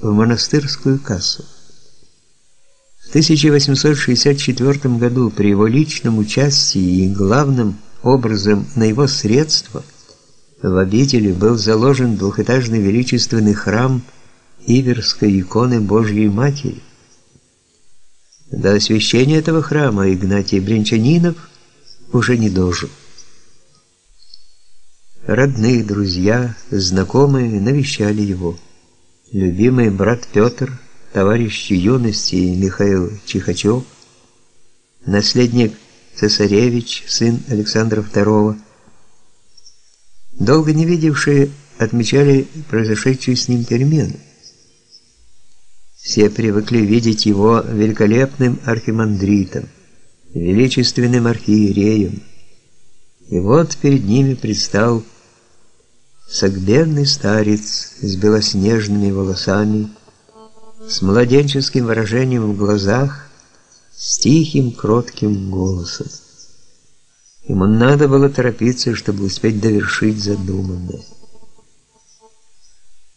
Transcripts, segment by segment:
в монастырскую кассу. В 1864 году при его личном участии и главным образом на его средства в обители был заложен двухэтажный величественный храм Иверской иконы Божьей Матери. До освящения этого храма Игнатий Бринчанинов уже не дожил. Родные, друзья, знакомые навещали его. Любимый брат Петр, товарищ юности Михаил Чихачев, наследник цесаревич, сын Александра II, долго не видевшие, отмечали произошедшую с ним перемену. Все привыкли видеть его великолепным архимандритом, величественным архиереем. И вот перед ними предстал согбенный старец с белоснежными волосами, с младенческим выражением в глазах, с тихим, кротким голосом. Ему надо было торопиться, чтобы успеть довершить задуманное.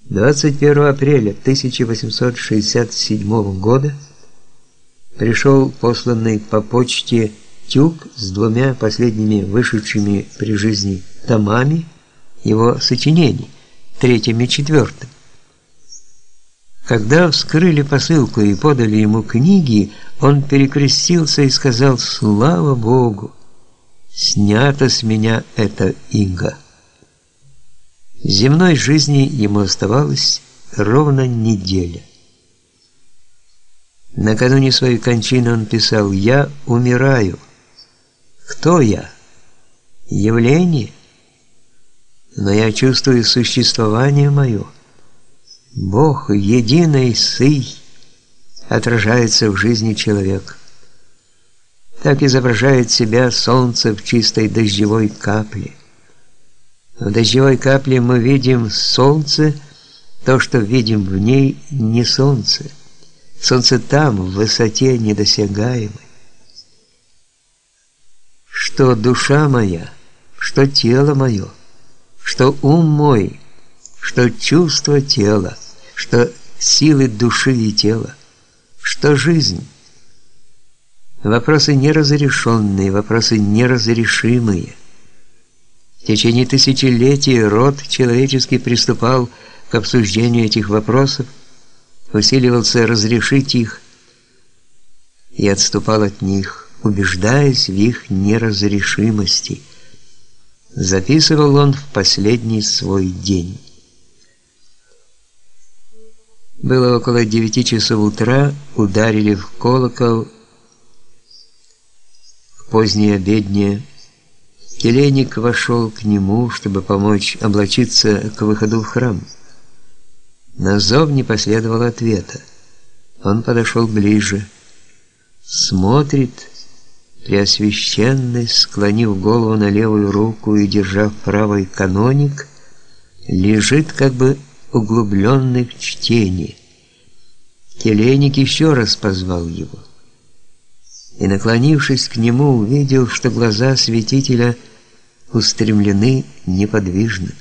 21 апреля 1867 года пришел посланный по почте тюк с двумя последними вышедшими при жизни томами его сочинений, третьим и четвертым. Когда вскрыли посылку и подали ему книги, он перекрестился и сказал «Слава Богу! Снято с меня это иго». Земной жизни ему оставалось ровно неделя. Накануне своей кончины он писал «Я умираю». Кто я? Явление? Но я чувствую существование мое. Бог единый сый отражается в жизни человека. Так изображает себя солнце в чистой дождевой капле. В дождевой капле мы видим солнце, то, что видим в ней, не солнце. Солнце там, в высоте недосягаемой. Что душа моя, что тело мое, что ум мой, что чувство тела, что силы души и тела, что жизнь. Вопросы неразрешенные, вопросы неразрешимые. В течение тысячелетий род человеческий приступал к обсуждению этих вопросов, усиливался разрешить их и отступал от них, убеждаясь в их неразрешимости. Записывал он в последний свой день. Было около девяти часов утра, ударили в колокол. В позднее обеднее Келейник вошел к нему, чтобы помочь облачиться к выходу в храм. На зов не последовало ответа. Он подошел ближе, смотрит, преосвященный, склонив голову на левую руку и держа правой каноник, лежит как бы углубленный в чтение. Келейник еще раз позвал его. И, наклонившись к нему, увидел, что глаза святителя устремлены неподвижно.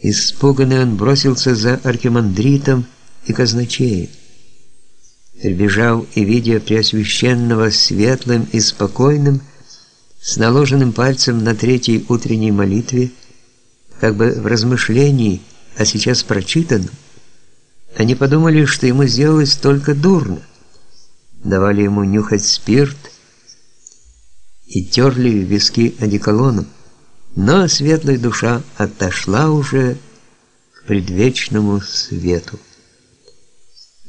Испуганный он бросился за архимандритом и казначеем. Прибежал и, видя Преосвященного светлым и спокойным, с наложенным пальцем на третьей утренней молитве, как бы в размышлении а сейчас прочитанном, они подумали, что ему сделалось только дурно. Давали ему нюхать спирт и терли виски одеколоном, но светлая душа отошла уже к предвечному свету.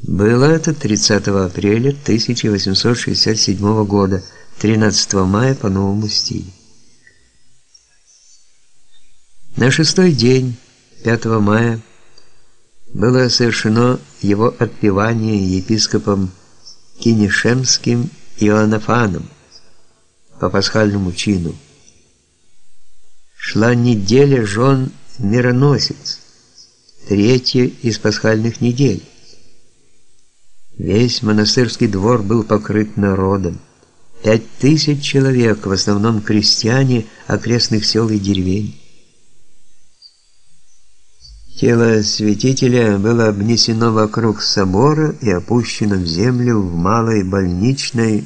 Было это 30 апреля 1867 года, 13 мая по новому стилю. На шестой день 5 мая было совершено его отпевание епископом Кинешемским Иоаннафаном по пасхальному чину. Шла неделя жен мироносец, третья из пасхальных недель. Весь монастырский двор был покрыт народом. Пять тысяч человек, в основном крестьяне окрестных сел и деревень. Тело святителя было обнесено вокруг собора и опущено в землю в малой больничной